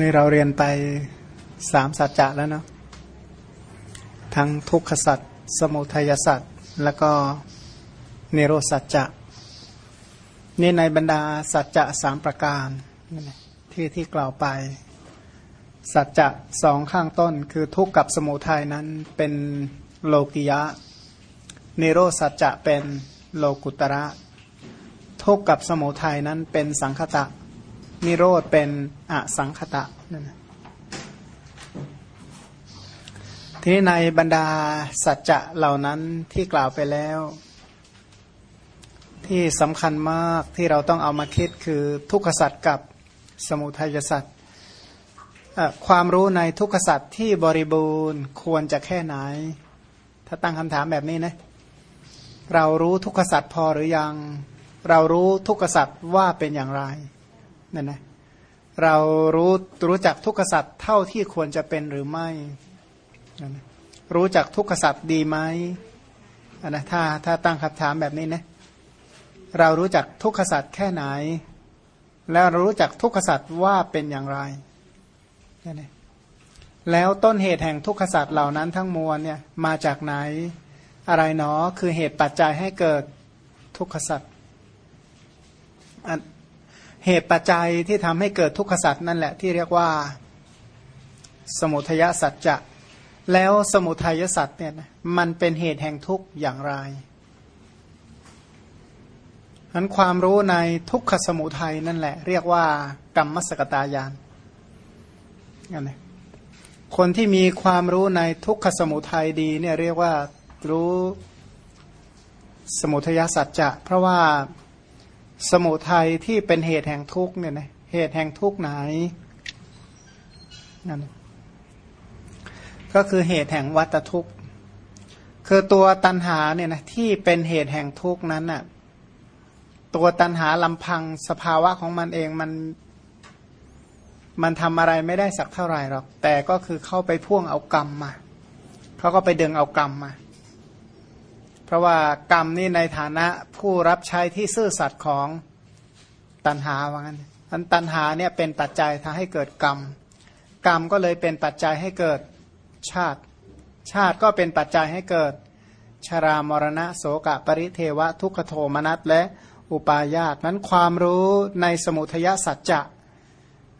นี่เราเรียนไปสามสัจจะแล้วเนาะทั้งทุกขสัจสมุทัยสัจแล้วก็เนโรสัจจะนี่ในบรรดาสัจจะสามประการที่ที่กล่าวไป สัจจะสองข้างต้นคือทุกข์กับสมุทัยนั้นเป็นโลกิยะเนโรสัจจะเป็นโลกุตระ ทุกข์กับสมุทัยนั้นเป็นสังคตะ นิโรธเป็นอสังคตะนั่นทีนี้ในบรรดาสัจจะเหล่านั้นที่กล่าวไปแล้ว ที่สำคัญมากที่เราต้องเอามาคิดคือทุกขสัจกับสมุทัยสัจความรู้ในทุกขสัจที่บริบูรณ์ควรจะแค่ไหน ถ้าตั้งคำถามแบบนี้นะเรารู้ทุกขสัจพอหรือยัง เรารู้ทุกขสัจว่าเป็นอย่างไร นั่นนะเรารู้รู้จักทุกขสัตว์เท่าที่ควรจะเป็นหรือไม่ รู้จักทุกขสัตว์ดีไหมนนะถ้าถ้าตั้งคำถามแบบนี้นะเรารู้จักทุกขสัตว์แค่ไหน แล้วรู้จักทุกขสัตว์ว่าเป็นอย่างไรนี่แล้วต้นเหตุแห่งทุกขสัตว์เหล่านั้นทั้งมวลเนี่ยมาจากไหน อะไรเนาะคือเหตุปัจจัยให้เกิดทุกขสัตว์ เหตุปัจจัยที่ทำให้เกิดทุกขสัตว์นั่นแหละที่เรียกว่าสมุทยสัจจะ แล้วสมุทัยสัตว์เนี่ยมันเป็นเหตุแห่งทุกข์อย่างไรนั้นความรู้ในทุกขสมุทัยนั่นแหละ เรียกว่ากรรมมสกตายานนั่นเองคนที่มีความรู้ในทุกขสมุทัยดีเนี่ยเรียกว่ารู้สมุทยสัจจะ เพราะว่า สมุทัยที่เป็นเหตุแห่งทุกข์เนี่ยนะเหตุแห่งทุกข์ไหนนั่นก็คือเหตุแห่งวัตทุกข์ คือตัวตันหาเนี่ยนะที่เป็นเหตุแห่งทุกข์นั้นน่ะตัวตันหาลำพังสภาวะของมันเองมัน มันทำอะไรไม่ได้สักเท่าไหร่หรอก แต่ก็คือเข้าไปพ่วงเอากรรมมาเขาก็ไปดึงเอากรรมมา ราะว่ากรรมนี่ในฐานะผู้รับใช้ที่ซื่อสัตย์ของตัณหาว่างั้นอันตัณหาเนี่ยเป็นปัจจัยทำให้เกิดกรรม กรรมก็เลยเป็นปัจจัยให้เกิดชาติ ชาติก็เป็นปัจจัยให้เกิดชรามรณะโสกะปริเทวะ ทุกขโทมนัสและอุปาญาตนั้นความรู้ในสมุทยสัจจะ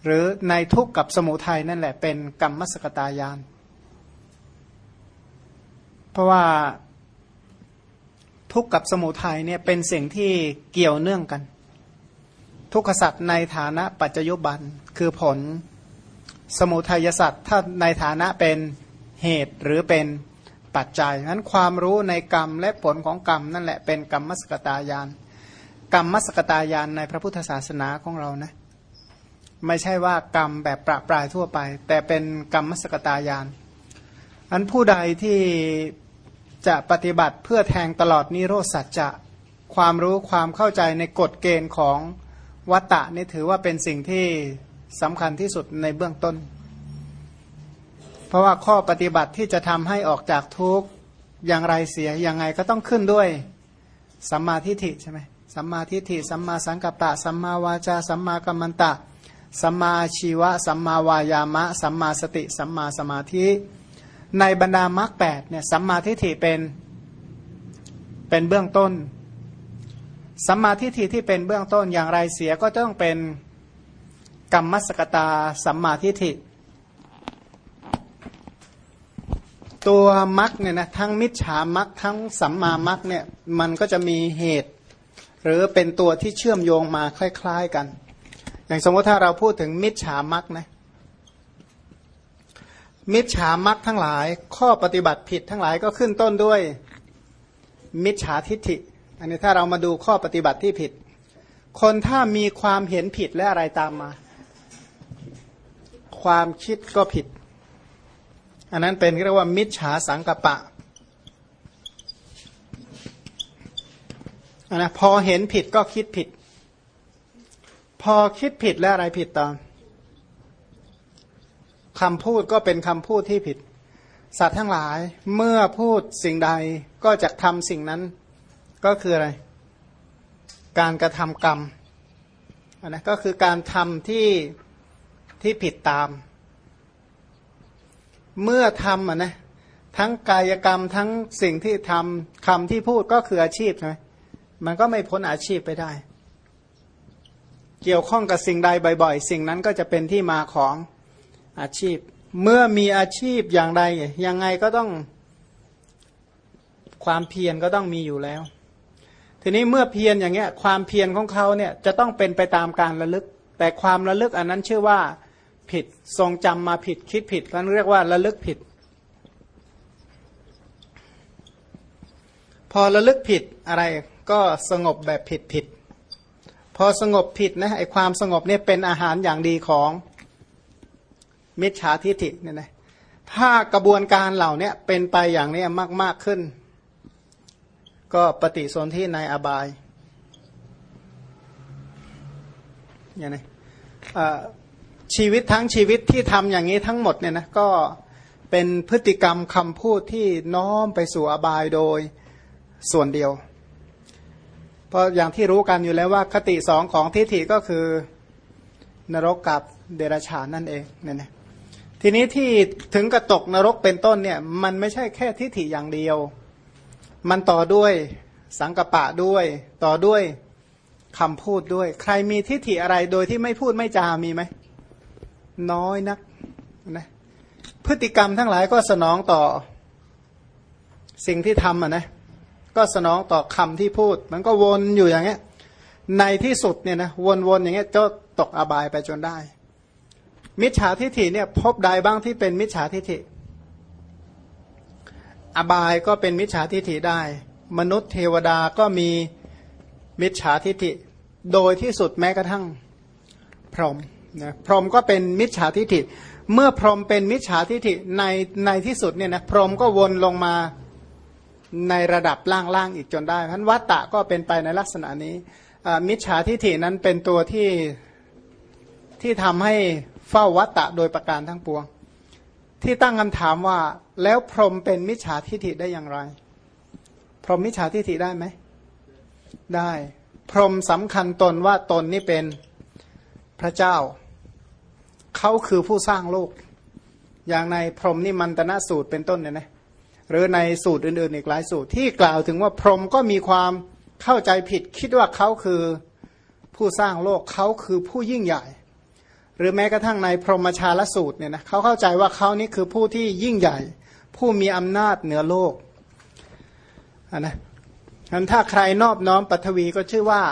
หรือในทุกข์กับสมุทัยนั่นแหละเป็นกรรมมสกตายาน เพราะว่า ทุกข์กับสมุทัยเนี่ยเป็นสิ่งที่เกี่ยวเนื่องกัน ทุกขสัตว์ในฐานะปัจจยุบันคือผล สมุทัยสัตว์ถ้าในฐานะเป็นเหตุหรือเป็นปัจจัยนั้นความรู้ในกรรมและผลของกรรมนั่นแหละเป็นกรรมมสกตายาน กรรมมสกตายานในพระพุทธศาสนาของเรานะไม่ใช่ว่ากรรมแบบประปรายทั่วไป แต่เป็นกรรมมสกตายานอันผู้ใดที่ จะปฏิบัติเพื่อแทงตลอดนิโรธสัจจะความรู้ความเข้าใจในกฎเกณฑ์ของวัตตะนี่ถือว่าเป็นสิ่งที่สำคัญที่สุดในเบื้องต้น เพราะว่าข้อปฏิบัติที่จะทำให้ออกจากทุกข์อย่างไรเสียยังไงก็ต้องขึ้นด้วยสัมมาทิฏฐิใช่ไหมสัมมาทิฏฐิสัมมาสังกัปปะ สัมมาวาจา สัมมากัมมันตะ สัมมาชีวะ สัมมาวายามะ สัมมาสติ สัมมาสมาธิ ในบรรดามรรคแปดเนี่ยสัมมาทิฏฐิเป็นเป็นเบื้องต้น สัมมาทิฏฐิที่เป็นเบื้องต้นอย่างไรเสียก็ต้องเป็นกรรมสกตาสัมมาทิฏฐิ ตัวมรรคเนี่ยนะทั้งมิจฉามรรคทั้งสัมมามรรคเนี่ยมันก็จะมีเหตุ หรือเป็นตัวที่เชื่อมโยงมาคล้าย ๆกัน อย่างสมมติถ้าเราพูดถึงมิจฉามรรคนะ มิจฉามักทั้งหลาย ข้อปฏิบัติผิดทั้งหลายก็ขึ้นต้นด้วย มิจฉาทิฏฐิ อันนี้ถ้าเรามาดูข้อปฏิบัติที่ผิด คนถ้ามีความเห็นผิดและอะไรตามมา ความคิดก็ผิด อันนั้นเป็นเรียกว่า มิจฉาสังกปะอันนะพอเห็นผิดก็คิดผิด พอคิดผิดและอะไรผิดตาม คำพูดก็เป็นคำพูดที่ผิด สัตว์ทั้งหลายเมื่อพูดสิ่งใดก็จะทำสิ่งนั้น ก็คืออะไร การกระทำกรรมอันนะก็คือการทำที่ที่ผิดตาม เมื่อทำอะนะทั้งกายกรรมทั้งสิ่งที่ทำคำที่พูดก็คืออาชีพใช่ไหมมันก็ไม่พ้นอาชีพไปได้ เกี่ยวข้องกับสิ่งใดบ่อย ๆ สิ่งนั้นก็จะเป็นที่มาของ อาชีพ เมื่อมีอาชีพอย่างใดยังไงก็ต้องความเพียรก็ต้องมีอยู่แล้ว ทีนี้เมื่อเพียรอย่างเงี้ย ความเพียรของเขาเนี่ยจะต้องเป็นไปตามการระลึก แต่ความระลึกอันนั้นชื่อว่าผิดทรงจำมาผิดคิดผิดนั้นเรียกว่าระลึกผิด พอระลึกผิดอะไรก็สงบแบบผิดผิด พอสงบผิดนะไอความสงบเนี่ยเป็นอาหารอย่างดีของ มิจฉาทิฏฐิเนี่ยนะถ้ากระบวนการเหล่านี้เป็นไปอย่างนี้มากมากขึ้น ก็ปฏิสนธิในอบายอย่างนี้ชีวิตทั้งชีวิตที่ทำอย่างนี้ทั้งหมดเนี่ยนะก็เป็นพฤติกรรมคำพูดที่น้อมไปสู่อบายโดยส่วนเดียว เพราะอย่างที่รู้กันอยู่แล้วว่าคติสองของทิฏฐิก็คือนรกกับเดรัจฉานนั่นเองเนี่ยนะ ทีนี้ที่ถึงกระตกนรกเป็นต้นเนี่ย มันไม่ใช่แค่ทิฏฐิอย่างเดียว มันต่อด้วยสังกปะด้วย ต่อด้วยคำพูดด้วย ใครมีทิฏฐิอะไรโดยที่ไม่พูดไม่จามีไหม น้อยนักนะพฤติกรรมทั้งหลายก็สนองต่อสิ่งที่ทำอะนะก็สนองต่อคำที่พูด มันก็วนอยู่อย่างเงี้ยในที่สุดเนี่ยนะวนๆอย่างเงี้ยจะตกอบายไปจนได้ มิจฉาทิฐิเนี่ยพบใดบ้างที่เป็นมิจฉาทิฐิ อบายก็เป็นมิจฉาทิฐิได้ มนุษย์เทวดาก็มีมิจฉาทิฐิ โดยที่สุดแม้กระทั่งพรหมนะพรหมก็เป็นมิจฉาทิฐิ เมื่อพรหมเป็นมิจฉาทิฐิในในที่สุดเนี่ยนะพรหมก็วนลงมาในระดับล่างๆอีกจนได้พันวัตตะก็เป็นไปในลักษณะนี้มิจฉาทิฐินั้นเป็นตัวที่ที่ทำให้ เฝ้าวัตตะโดยประการทั้งปวง ที่ตั้งคำถามว่า แล้วพรหมเป็นมิจฉาทิฐิได้อย่างไร พรหมมิจฉาทิฐิได้ไหม ได้ พรหมสำคัญตนว่าตนนี่เป็นพระเจ้า เขาคือผู้สร้างโลก อย่างในพรหมนี่มันตนะสูตรเป็นต้นเนี่ยนะหรือในสูตรอื่นๆอีกหลายสูตรที่กล่าวถึงว่าพรหมก็มีความเข้าใจผิด คิดว่าเขาคือผู้สร้างโลกเขาคือผู้ยิ่งใหญ่ หรือแม้กระทั่งในพรหมชาลสูตรเนี่ยนะเขาเข้าใจว่าเขานี่คือผู้ที่ยิ่งใหญ่ ผู้มีอำนาจเหนือโลกนนะฉะนั้นถ้าใครนอบน้อมปัทวีก็ชื่อว่า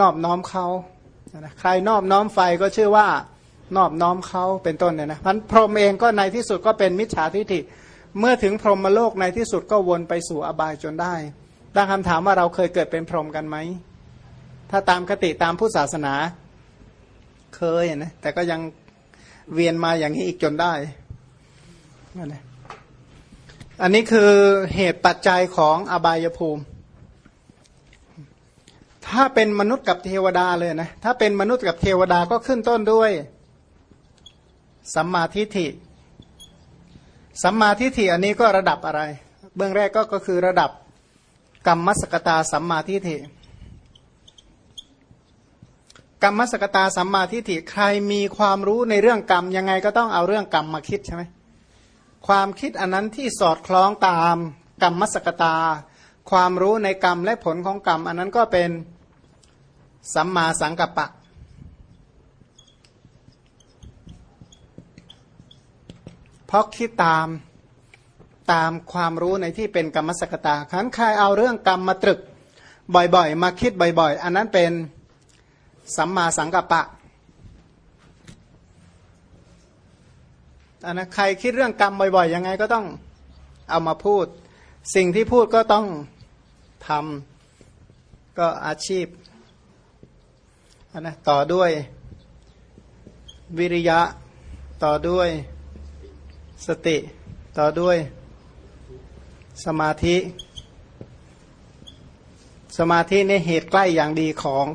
นอบน้อมเขาใครนอบน้อมไฟก็ชื่อว่านอบน้อมเขาเป็นต้นเนี่ยนะพันพรหมเองก็ในที่สุดก็เป็นมิจฉาทิฏฐิเมื่อถึงพรหมโลกในที่สุดก็วนไปสู่อบายจนได้ตั้งคำถามว่าเราเคยเกิดเป็นพรหมกันไหมถ้าตามคติตามพุทธศาสนา เคยนะแต่ก็ยังเวียนมาอย่างนี้อีกจนได้อันนี้คือเหตุปัจจัยของอบายภูมิ ถ้าเป็นมนุษย์กับเทวดาเลยนะ ถ้าเป็นมนุษย์กับเทวดาก็ขึ้นต้นด้วย สัมมาทิฏฐิ สัมมาทิฏฐิอันนี้ก็ระดับอะไร เบื้องแรกก็ก็คือระดับกรรมสกตาสัมมาทิฏฐิ กรรมสกตาสัมมาทิฏฐิใครมีความรู้ในเรื่องกรรมยังไงก็ต้องเอาเรื่องกรรมมาคิดใช่ไหมความคิดอันนั้นที่สอดคล้องตามกรรมสกตา ความรู้ในกรรมและผลของกรรม อันนั้นก็เป็นสัมมาสังกัปปะเพราะคิดตามตามความรู้ในที่เป็นกรรมสกตาขันใครเอาเรื่องกรรมมาตรึกบ่อยๆ มาคิดบ่อย ๆ อันนั้นเป็น สัมมาสังกัปปะนนั้นใครคิดเรื่องกรรมบ่อยๆยังไงก็ต้องเอามาพูด สิ่งที่พูดก็ต้องทำก็อาชีพนนะต่อด้วยวิริยะ ต่อด้วยสติ ต่อด้วยสมาธิ สมาธิในเหตุใกล้อย่างดีของ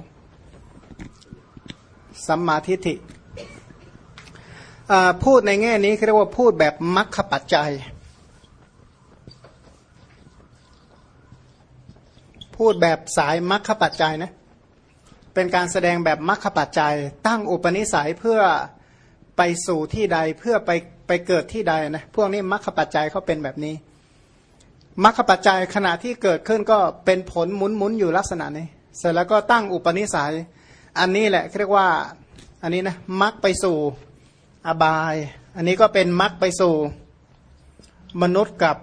สัมมาทิฏฐิพูดในแง่นี้เรียกว่าพูดแบบมัคคปัจจัย พูดแบบสายมัคคปัจจัยนะเป็นการแสดงแบบมัคคปัจจัย ตั้งอุปนิสัยเพื่อไปสู่ที่ใดเพื่อไปไปเกิดที่ใดนะพวกนี้มรรคปัจจัยเขาเป็นแบบนี้มรรคปัจจัยขณะที่เกิดขึ้นก็เป็นผลหมุนหมุนอยู่ลักษณะนี้ เสร็จแล้วก็ตั้งอุปนิสัย อันนี้แหละเรียกว่าอันนี้นะมรรคไปสู่อบาย อันนี้ก็เป็นมรรคไปสู่มนุษย์กับ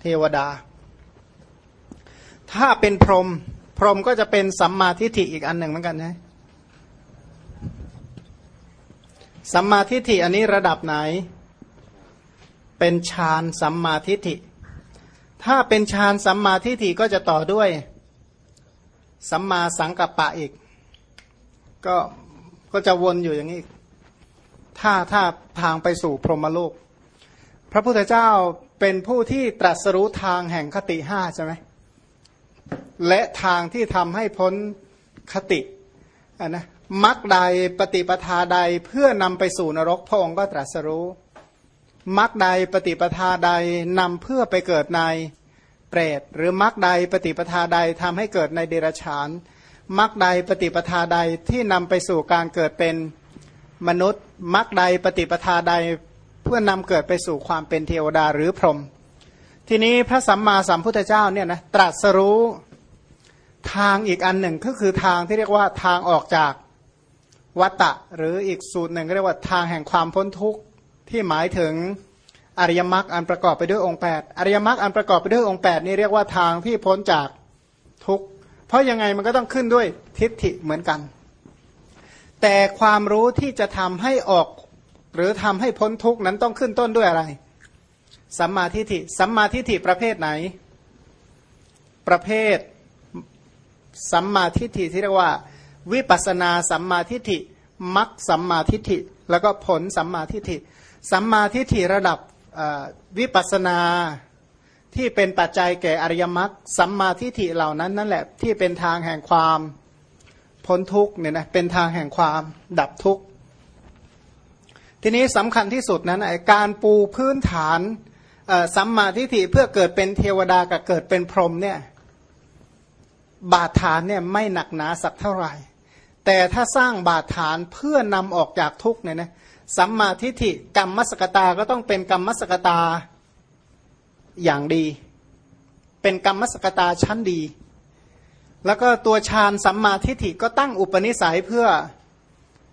เทวดา ถ้าเป็นพรหมพรหมก็จะเป็นสัมมาทิฏฐิอีกอันหนึ่งเหมือนกันนะสัมมาทิฏฐิอันนี้ระดับไหน เป็นฌานสัมมาทิฏฐิ ถ้าเป็นฌานสัมมาทิฏฐิก็จะต่อด้วย สัมมาสังกัปปะอีก ก็ก็จะวนอยู่อย่างนี้ ถ้าถ้าทางไปสู่พรหมโลก พระพุทธเจ้าเป็นผู้ที่ตรัสรู้ทางแห่งคติห้าใช่ไหมและทางที่ทำให้พ้นคติอะนะมักใดปฏิปทาใดเพื่อนำไปสู่นรกพระองค์ก็ตรัสรู้มักใดปฏิปทาใดนำเพื่อไปเกิดใน เปรตหรือมักใดปฏิปทาใดทำให้เกิดในเดรัจฉานมักใดปฏิปทาใดที่นำไปสู่การเกิดเป็นมนุษย์มักใดปฏิปทาใดเพื่อนำเกิดไปสู่ความเป็นเทวดาหรือพรหมทีนี้พระสัมมาสัมพุทธเจ้าเนี่ยนะตรัสรู้ทางอีกอันหนึ่งก็คือทางที่เรียกว่าทางออกจากวัตตะหรืออีกสูตรหนึ่งเรียกว่าทางแห่งความพ้นทุกข์ที่หมายถึง อริยมรรคอันประกอบไปด้วยองค์ 8 อริยมรรคอันประกอบไปด้วยองค์ 8 นี่เรียกว่าทางที่พ้นจากทุกข์ เพราะยังไงมันก็ต้องขึ้นด้วยทิฏฐิเหมือนกัน แต่ความรู้ที่จะทำให้ออก หรือทำให้พ้นทุกข์นั้นต้องขึ้นต้นด้วยอะไร สัมมาทิฏฐิ สัมมาทิฏฐิประเภทไหน ประเภท สัมมาทิฏฐิที่เรียกว่า วิปัสนาสัมมาทิฏฐิมัคสัมมาทิฏฐิ แล้วก็ผลสัมมาทิฏฐิ สัมมาทิฏฐิระดับ วิปัสนาที่เป็นปัจจัยแก่อริยมรรคสัมมาทิฏฐิเหล่านั้นนั่นแหละที่เป็นทางแห่งความพ้นทุกเนี่ยนะเป็นทางแห่งความดับทุกทีนี้สำคัญที่สุดนั้นการปูพื้นฐานสัมมาทิฏฐิเพื่อเกิดเป็นเทวดากับเกิดเป็นพรหมเนี่ยบาดฐานเนี่ยไม่หนักหนาสักเท่าไหร่ แต่ถ้าสร้างบาดฐานเพื่อนำออกจากทุกเนี่ยนะ สัมมาทิฏฐิกรรมมสกตาก็ต้องเป็นกรรมมสกตาอย่างดี เป็นกรรมมสกตาชั้นดี แล้วก็ตัวฌานสัมมาทิฏฐิก็ตั้งอุปนิสัยเพื่อ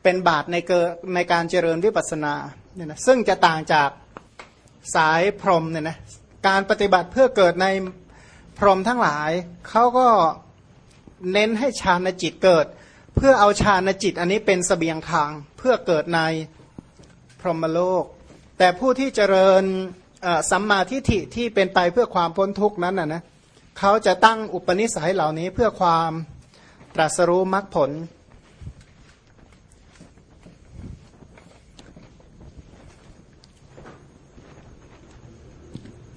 เป็นบาตในเกในการเจริญวิปัสสนาเนี่ยนะซึ่งจะต่างจากสายพรหมเนี่ยนะการปฏิบัติเพื่อเกิดในพรหมทั้งหลายเขาก็เน้นให้ฌานจิตเกิด เพื่อเอาฌานจิตอันนี้เป็นสเสบียงทางเพื่อเกิดใน รหมโลก แต่ผู้ที่เจริญสัมมาทิฏฐิที่เป็นไปเพื่อความพ้นทุกข์นั้นนะนะเขาจะตั้งอุปนิสัยเหล่านี้เพื่อความตรัสรู้มรรคผล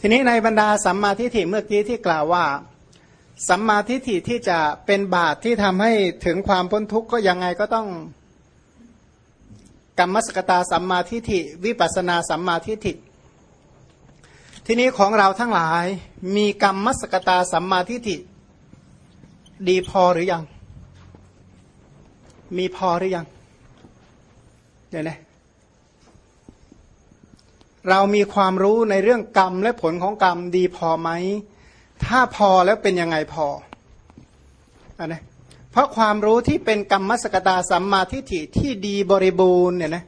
ทีนี้ในบรรดาสัมมาทิฏฐิเมื่อกี้ที่กล่าวว่า สัมมาทิฏฐิที่จะเป็นบาตรที่ทำให้ถึงความพ้นทุกข์ก็ยังไงก็ต้อง กรรมสกตาสัมมาทิฏฐิวิปัสนาสัมมาทิฏฐิทีนี้ของเราทั้งหลายมีกรรมมสกตาสัมมาทิฏฐิดีพอหรือยัง มีพอหรือยังเดี๋ยวนะเรามีความรู้ในเรื่องกรรมและผลของกรรมดีพอไหม ถ้าพอแล้วเป็นยังไงพออันนะเพ ราะความรู้ที่เป็นกรรมสกตาสัมมาทิฏฐิที่ดีบริบูรณ์เนี่ยนะ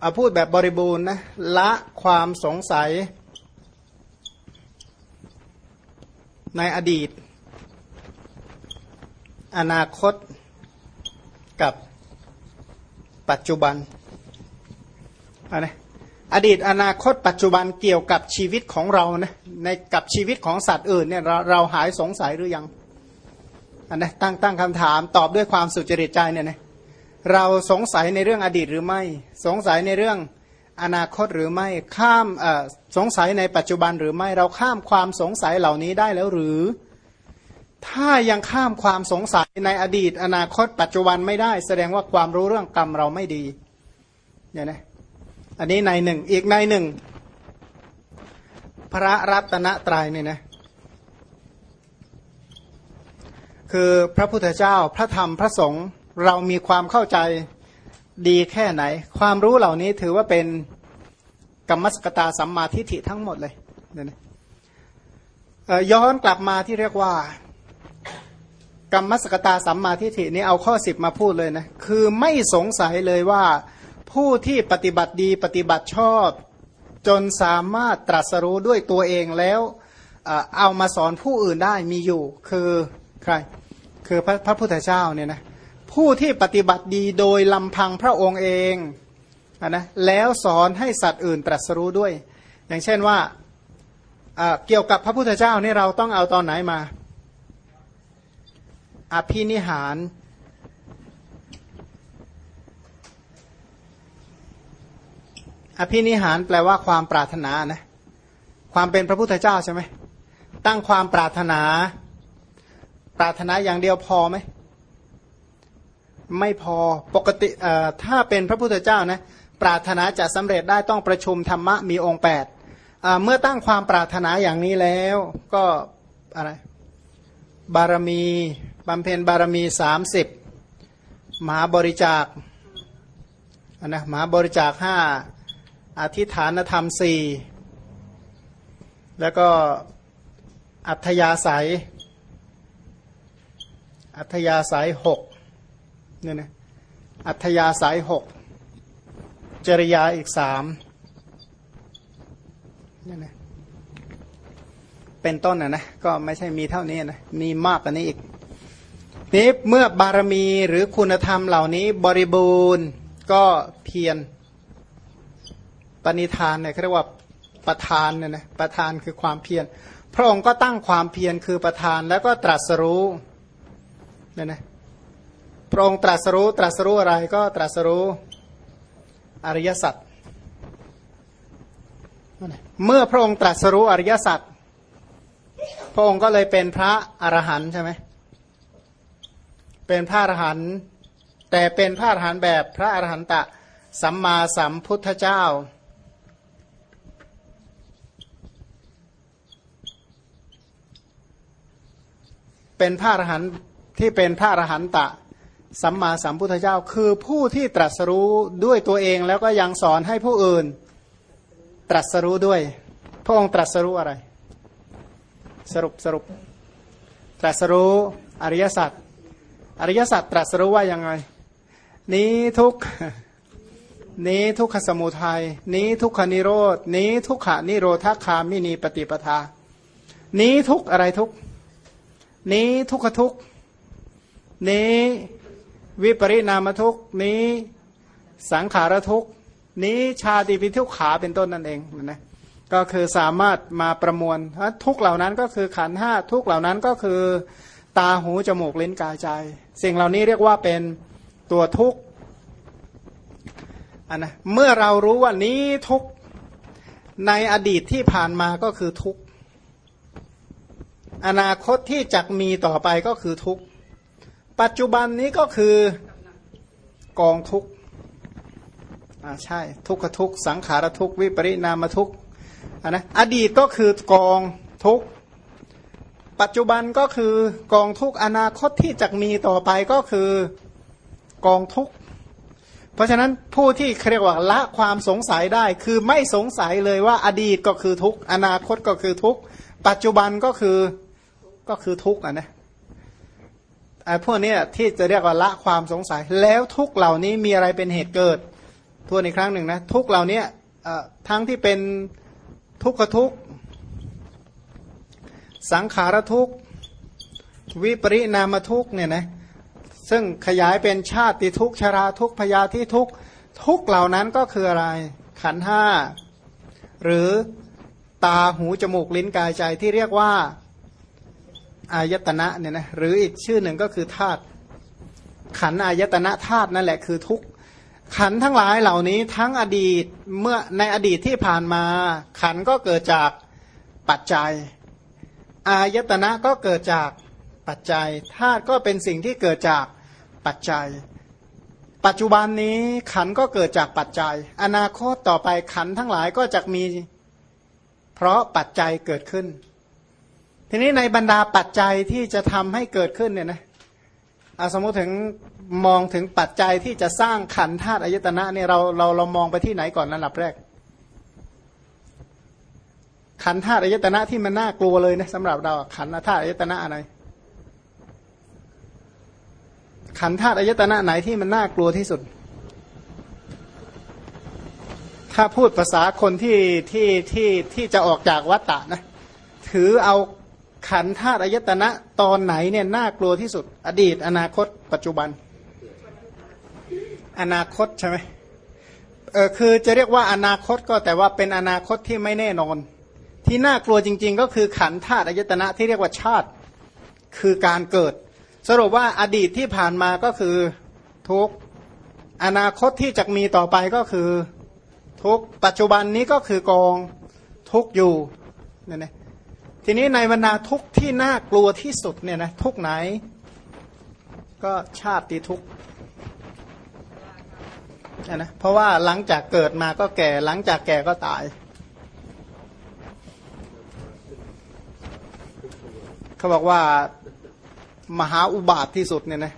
เอาพูดแบบบริบูรณ์นะละความสงสัย ในอดีต อนาคตกับปัจจุบันอันนะอดีตอนาคตปัจจุบันเกี่ยวกับชีวิตของเรานะในกับชีวิตของสัตว์อื่นเนี่ยเราเราหายสงสัยหรือยัง อันนะตั้งตั้งคำถามตอบด้วยความสุจริตใจเนี่ยนะเราสงสัยในเรื่องอดีตหรือไม่ สงสัยในเรื่องอนาคตหรือไม่ข้ามสงสัยในปัจจุบันหรือไม่เราข้ามความสงสัยเหล่านี้ได้แล้วหรือ ถ้ายังข้ามความสงสัยในอดีต อนาคต ปัจจุบันไม่ได้ แสดงว่าความรู้เรื่องกรรมเราไม่ดีเนี่ยนะอันนี้ในหนึ่งอีกในหนึ่ง พระรัตนตรัยเนี่ยนะ คือพระพุทธเจ้าพระธรรมพระสงฆ์เรามีความเข้าใจดีแค่ไหน ความรู้เหล่านี้ถือว่าเป็นกรรมสกตาสัมมาทิฏฐิทั้งหมดเลยเนี่ยย้อนกลับมาที่เรียกว่ากรรมสกตาสัมมาทิฏฐินี้เอาข้อสิบมาพูดเลยนะคือไม่สงสัยเลยว่า ผู้ที่ปฏิบัติดีปฏิบัติชอบ จนสามารถตรัสรู้ด้วยตัวเองแล้วเอามาสอนผู้อื่นได้มีอยู่คือใคร คือพระพระพุทธเจ้าเนี่ยนะผู้ที่ปฏิบัติดีโดยลำพังพระองค์เองนะแล้วสอนให้สัตว์อื่นตรัสรู้ด้วย อย่างเช่นว่าเกี่ยวกับพระพุทธเจ้านี่เราต้องเอาตอนไหนมาอภินิหาร อภินิหารแปลว่าความปรารถนานะ ความเป็นพระพุทธเจ้าใช่ไหมตั้งความปรารถนา ปรารถนาอย่างเดียวพอไหมไม่พอปกติถ้าเป็นพระพุทธเจ้านะปรารถนาจะสำเร็จได้ต้องประชุมธรรมะมีองค์แปดเมื่อตั้งความปรารถนาอย่างนี้แล้วก็อะไรบารมีบำเพ็ญบารมีสามสิบมหาบริจาคนะมหาบริจาคห้าอธิฐานธรรมสี่แล้วก็อัธยาศัย อัธยาศัยหกเนี่ยนะอัธยาศัยหกจริยาอีกสามเนี่ยนะเป็นต้นนะนะก็ไม่ใช่มีเท่านี้นะมีมากกว่านี้อีกนี้เมื่อบารมีหรือคุณธรรมเหล่านี้บริบูรณ์ก็เพียรปณิธานเนี่ยเรียกว่าประธานเนี่ยนะประธานคือความเพียรพระองค์ก็ตั้งความเพียรคือประธานแล้วก็ตรัสรู้ เนี่ยนะพระองค์ตรัสรู้ตรัสรู้อะไรก็ตรัสรู้อริยสัจเมื่อพระองค์ตรัสรู้อริยสัจพระองค์ก็เลยเป็นพระอรหันต์ใช่ไหมเป็นพระอรหันต์แต่เป็นพระอรหันต์แบบพระอรหันตะสัมมาสัมพุทธเจ้า เป็นพระอรหันต์ ที่เป็นพระอรหันตะสัมมาสัมพุทธเจ้า คือผู้ที่ตรัสรู้ด้วยตัวเองแล้วก็ยังสอนให้ผู้อื่น ตรัสรู้ด้วย พระองค์ตรัสรู้อะไร สรุปสรุป ตรัสรู้อริยสัจอริยสัจตรัสรู้ว่ายังไง นี้ทุกนี้ทุกขสมุทัยนี้ทุกขนิโรดนี้ทุกขานิโรธาคามินีปฏิปทา นี้ทุกอะไรทุก นี้ทุกขทุก นี้วิปริณามทุกนี้สังขารทุกนี้ชาติพิทุกขาเป็นต้นนั่นเองนะก็คือสามารถมาประมวลทุกเหล่านั้นก็คือขันห้าทุกเหล่านั้นก็คือตาหูจมูกลิ้นกายใจ สิ่งเหล่านี้เรียกว่าเป็นตัวทุกอันนะเมื่อเรารู้ว่านี้ทุกในอดีตที่ผ่านมาก็คือทุกอนาคตที่จะมีต่อไปก็คือทุก ปัจจุบันนี้ก็คือกองทุกอ่าใช่ ทุกขทุกสังขารทุกวิปริณามทุกอันนะอดีตก็คือกองทุกปัจจุบันก็คือกองทุกอนาคตที่จะมีต่อไปก็คือกองทุกเพราะฉะนั้นผู้ที่เรียกว่าละความสงสัยได้ คือไม่สงสัยเลยว่าอดีตก็คือทุกอนาคตก็คือทุกปัจจุบันก็คือก็คือทุกอะนะ พวกนี้ที่จะเรียกว่าละความสงสัย แล้วทุกเหล่านี้มีอะไรเป็นเหตุเกิดทวนอีกครั้งหนึ่งนะทุกเหล่านี้ทั้งที่เป็นทุกขทุกสังขารทุกวิปริณามทุกเนี่ยนะซึ่งขยายเป็นชาติทุกชราทุกพยาธิทุกทุกเหล่านั้นก็คืออะไร ขันห้า หรือตาหูจมูกลิ้นกายใจที่เรียกว่า อายตนะเนี่ยนะหรืออีกชื่อหนึ่งก็คือธาตุขันอายตนะธาตุนั่นแหละคือทุกขันทั้งหลายเหล่านี้ทั้งอดีตเมื่อในอดีตที่ผ่านมา ขันก็เกิดจากปัจจัย อายตนะก็เกิดจากปัจจัยธาตุก็เป็นสิ่งที่เกิดจากปัจจัย ปัจจุบันนี้ขันก็เกิดจากปัจจัย อนาคตต่อไปขันทั้งหลายก็จะมี เพราะปัจจัยเกิดขึ้น ทีนี้ในบรรดาปัจจัยที่จะทำให้เกิดขึ้นเนี่ยนะอาสมมติถึงมองถึงปัจจัยที่จะสร้างขันธาตุอายตนะเนี่ยเราเราเรามองไปที่ไหนก่อนระดับแรก ขันธาตุอายตนะที่มันน่ากลัวเลยนะสำหรับเราขันธาตุอายตนะอะไร ขันธาตุอายตนะไหนที่มันน่ากลัวที่สุด ถ้าพูดภาษาคนที่ที่ที่ที่จะออกจากวัฏฏะนะถือเอา ขันธาตุอายตนะตอนไหนเนี่ยน่ากลัวที่สุด อดีต อนาคต ปัจจุบัน อนาคตใช่ไหมเออคือจะเรียกว่าอนาคตก็แต่ว่าเป็นอนาคตที่ไม่แน่นอน ที่น่ากลัวจริง ๆ ก็คือขันธาตุอายตนะที่เรียกว่าชาติคือการเกิด สรุปว่าอดีตที่ผ่านมาก็คือทุกอนาคตที่จะมีต่อไปก็คือทุกปัจจุบันนี้ก็คือกองทุกอยู่เนี่ยนะ ทีนี้ในบรรดาทุกที่น่ากลัวที่สุดเนี่ยนะทุกไหน ก็ชาติทุกนะเพราะว่าหลังจากเกิดมาก็แก่หลังจากแก่ก็ตาย เขาบอกว่ามหาอุบาทว์ที่สุดเนี่ยนะ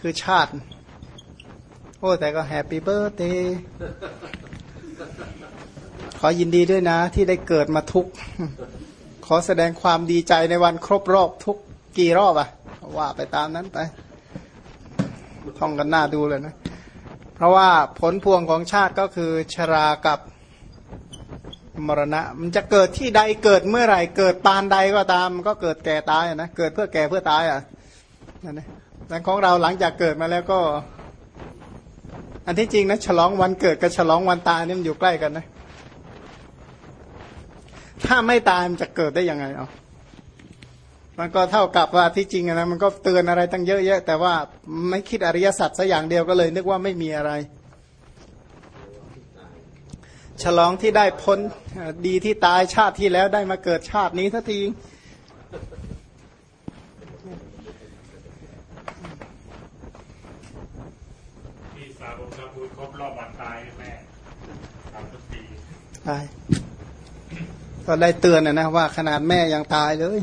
คือชาติ โอ้แต่ก็ Happy Birthday ขอยินดีด้วยนะ ที่ได้เกิดมาทุกข์ ข อแสดงความดีใจในวันครบรอบทุกกี่รอบอะว่าไปตามนั้นไปท่องกันหน้าดูเลยนะ เพราะว่าผลพวงของชาติก็คือชรากับมรณะ มันจะเกิดที่ใดเกิดเมื่อไหร่เกิดปานใดก็ตามก็เกิดแก่ตายนะเกิดเพื่อแก่เพื่อตายอะนั่นนะแต่ของเราหลังจากเกิดมาแล้วก็ อันที่จริงนะฉลองวันเกิดกับฉลองวันตายนี่มันอยู่ใกล้กันนะ ถ้าไม่ตายมันจะเกิดได้ยังไงเอามันก็เท่ากับว่าที่จริงนะมันก็เตือนอะไรตั้งเยอะแยะ แต่ว่าไม่คิดอริยสัจสัอย่างเดียวก็เลย นึกว่าไม่มีอะไร ฉลองที่ได้พ้นดีที่ตายชาติที่แล้วได้มาเกิดชาตินี้ทันทีพี่สาวผมทำบุญครบรอบวันตายแม่ทำทุกปีตาย ก็ได้เตือนนะว่าขนาดแม่ยังตายเลย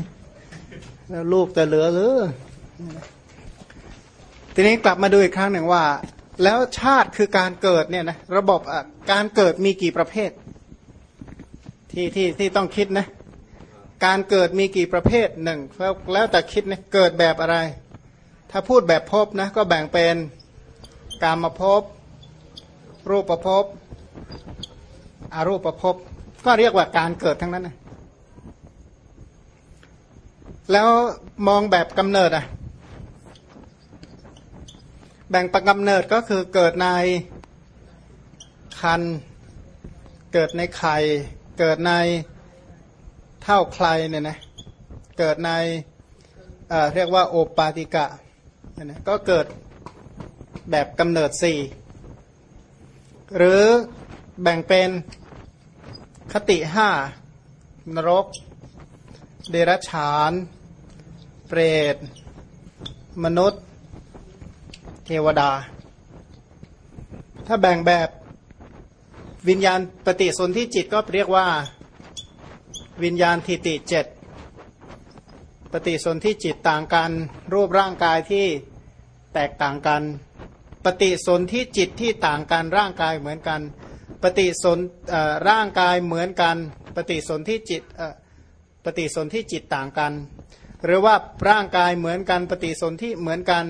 แล้วลูกจะเหลือหรือทีนี้กลับมาดูอีกครั้งหนึ่งว่า แล้วชาติคือการเกิดเนี่ยนะระบบการเกิดมีกี่ประเภท ที่ที่ที่ต้องคิดนะ การเกิดมีกี่ประเภทหนึ่งแล้วแล้วแต่คิดนะเกิดแบบอะไร ถ้าพูดแบบภพนะ ก็แบ่งเป็นการมภพบรูปภพบอารูปภพบ ก็เรียกว่าการเกิดทั้งนั้นนะแล้วมองแบบกำเนิดอะ แบ่งประกำเนิดก็คือเกิดในคัน เกิดในไข่ เกิดในเท่าใครเนี่ยนะ เกิดในเเรียกว่าโอปาติกะเนี่ยนะก็เกิดแบบกำเนิดสี่ หรือแบ่งเป็น คติห้านรก เดรัจฉาน เปรต มนุษย์ เทวดา ถ้าแบ่งแบบวิญญาณปฏิสนธิจิตก็เรียกว่าวิญญาณทิติเจ็ดปฏิสนธิจิตต่างกัน รูปร่างกายที่แตกต่างกัน ปฏิสนธิจิตที่ต่างกันร่างกายเหมือนกัน ปฏิสนร่างกายเหมือนกัน ปฏิสนธิจิตปฏิสนธิจิตต่างกัน หรือว่าร่างกายเหมือนกัน ปฏิสนธิเหมือนกัน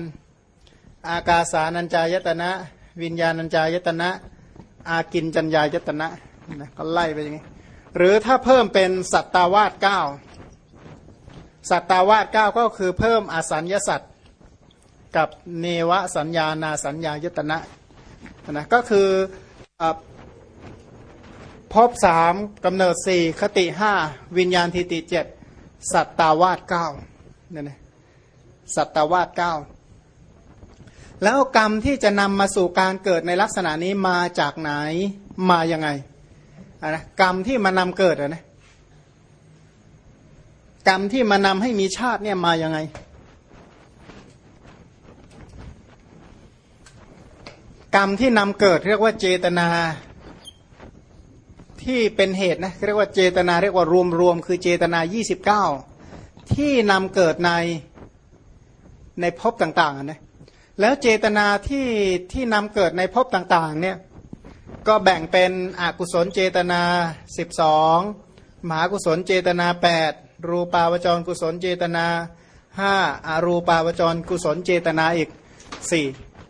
อากาสานัญจายตนะ วิญญาณัญจายตนะ อากินจัญญายตนะนะก็ไล่ไปอย่างนี้ หรือถ้าเพิ่มเป็นสัตตาวาสเก้าสัตตาวาสเก้าก็คือเพิ่มอสัญญสัตว์กับเนวสัญญานาสัญญายตนะนะก็คือ พบสามกำเนิดสี่คติห้าวิญญาณทิติเจ็ดสัตตาวาสเก้าเนี่ยนะสัตตาวาสเก้าแล้วกรรมที่จะนำมาสู่การเกิดในลักษณะนี้มาจากไหนมายังไงนะกรรมที่มานำเกิดนะกรรมที่มานำให้มีชาติเนี่ยมายังไง กรรมที่นำเกิดเรียกว่าเจตนา ที่เป็นเหตุนะเรียกว่าเจตนาเรียกว่ารวมรวมคือเจตนา 29 ที่นำเกิดในในภพต่างๆนะแล้วเจตนาที่ที่นำเกิดในภพต่างๆเนี่ยก็แบ่งเป็นอกุศลเจตนา 12มหากุศลเจตนา 8 รูปาวจรกุศลเจตนา 5อารูปาวจรกุศลเจตนาอีก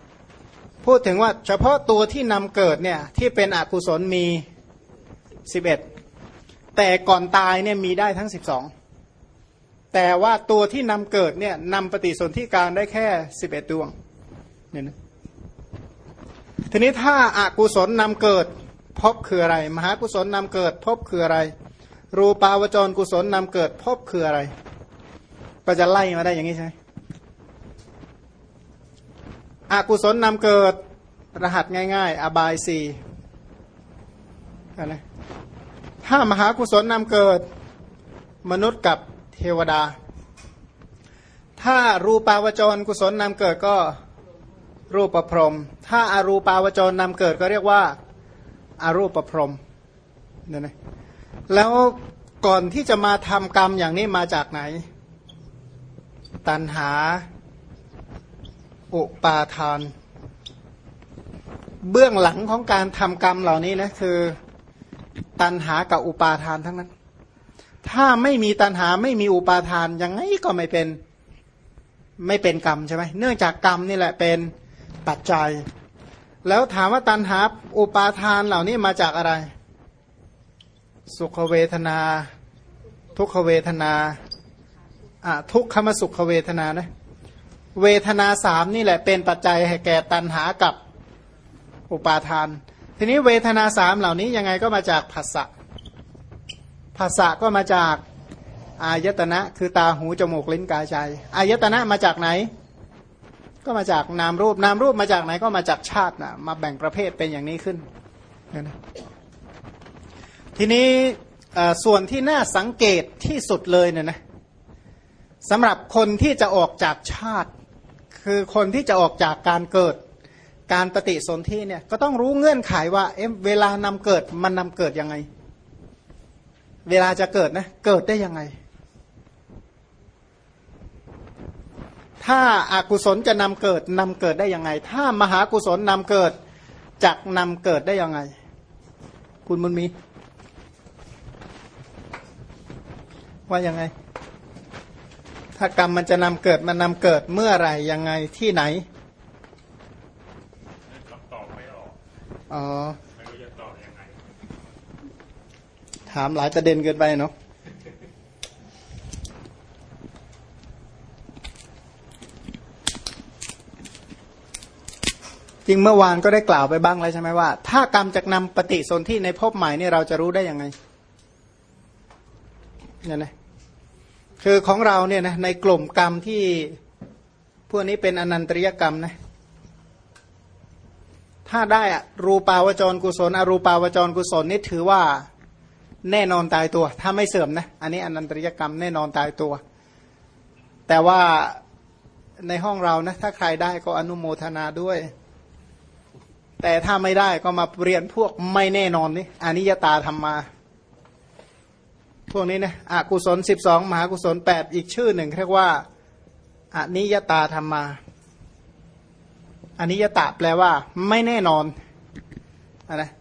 4 พูดถึงว่าเฉพาะตัวที่นำเกิดเนี่ยที่เป็นอกุศลมี 11แต่ก่อนตายเนี่ยมีได้ทั้ง12แต่ว่าตัวที่นำเกิดเนี่ยนำปฏิสนธิการได้แค่11ดดวงเนี่ยนะทีนี้ถ้าอากุศลนำเกิดพบคืออะไร มหากุศลนำเกิดพบคืออะไร รูปาวจรกุศลนำเกิดพบคืออะไร ก็จะไล่มาได้อย่างนี้ใช่ไหมอากุศลนำเกิดรหัสง่าย ๆ อบายสี่อะไร ถ้ามหากุศลนำเกิดมนุษย์กับเทวดา ถ้ารูปาวจรกุศลนำเกิดก็รูปประพรม ถ้าอารูปาวจรนำเกิดก็เรียกว่าอารูปประพรมเนี่ยนะแล้วก่อนที่จะมาทำกรรมอย่างนี้มาจากไหน ตันหา อุปาทาน เบื้องหลังของการทำกรรมเหล่านี้นะคือ ตันหากับอุปาทานทั้งนั้น ถ้าไม่มีตันหาไม่มีอุปาทานยังไงก็ไม่เป็นไม่เป็นกรรมใช่ไหมเนื่องจากกรรมนี่แหละเป็นปัจจัย แล้วถามว่าตันหาอุปาทานเหล่านี้มาจากอะไร สุขเวทนา ทุกขเวทนาอะทุกขมสุขเวทนานะเวทนาสามนี่แหละเป็นปัจจัยให้แก่ตันหากับอุปาทาน ทีนี้เวทนาสามเหล่านี้ยังไงก็มาจากภาษะภาษะก็มาจากอายตนะ คือตาหูจมูกลิ้นกายใจอายตนะมาจากไหน ก็มาจากนามรูปนามรูปมาจากไหนก็มาจากชาตินะมาแบ่งประเภทเป็นอย่างนี้ขึ้นนะทีนี้ส่วนที่น่าสังเกตที่สุดเลยเนี่ยนะสำหรับคนที่จะออกจากชาติ คือคนที่จะออกจากการเกิด การปฏิสนธิเนี่ยก็ต้องรู้เงื่อนไขว่าเอ๊ะเวลานำเกิดมันนำเกิดยังไง เวลาจะเกิดนะเกิดได้ยังไง ถ้าอากุศลจะนำเกิดนำเกิดได้ยังไง ถ้ามหากุศลนำเกิดจักนำเกิดได้ยังไง คุณมุนมี ว่ายังไง ถ้ากรรมมันจะนำเกิดมันนำเกิดเมื่อไหร่ยังไงที่ไหน คำตอบไม่ออก อ๋อไม่รู้จะตอบยังไงถามหลายประเด็นเกินไปเนาะจริงเมื่อวานก็ได้กล่าวไปบ้างแล้วใช่ไหมว่า ถ้ากรรมจะนำปฏิสนธิในภพใหม่นี่เราจะรู้ได้ยังไงเนี่ยนะคือของเราเนี่ยนะในกลุ่มกรรมที่พวกนี้เป็นอนันตริยกรรมนะ ถ้าได้อะรูปาวจรกุศล อรูปาวจรกุศลนี่ถือว่าแน่นอนตายตัว ถ้าไม่เสื่อมนะ อันนี้อนันตริยกรรมแน่นอนตายตัว แต่ว่าในห้องเรานะ ถ้าใครได้ก็อนุโมทนาด้วย แต่ถ้าไม่ได้ก็มาเรียนพวกไม่แน่นอนนี่อนิยตาธรรมมา พวกนี้นะอกุศลสิบสองมหากุศลแปดอีกชื่อหนึ่งเรียกว่าอนิยตาธรรมมา อันิยตะแปลว่าไม่แน่นอนอะนะ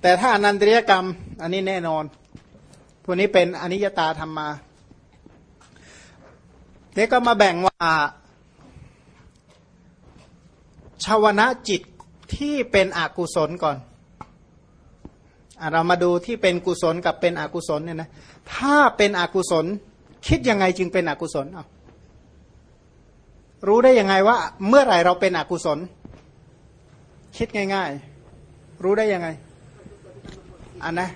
แต่ถ้าอนันตริยกรรม อันนี้แน่นอน พวกนี้เป็นอนิยตาธรรมมาเดี๋ยวก็มาแบ่งว่าชาวนะจิตที่เป็นอกุศลก่อนอเรามาดูที่เป็นกุศลกับเป็นอกุศลเนี่ยนะ ถ้าเป็นอกุศล คิดยังไงจึงเป็นอกุศลเอา รู้ได้ยังไงว่า เมื่อไหร่เราเป็นอกุศล คิดง่าย ๆ รู้ได้ยังไงอันนะ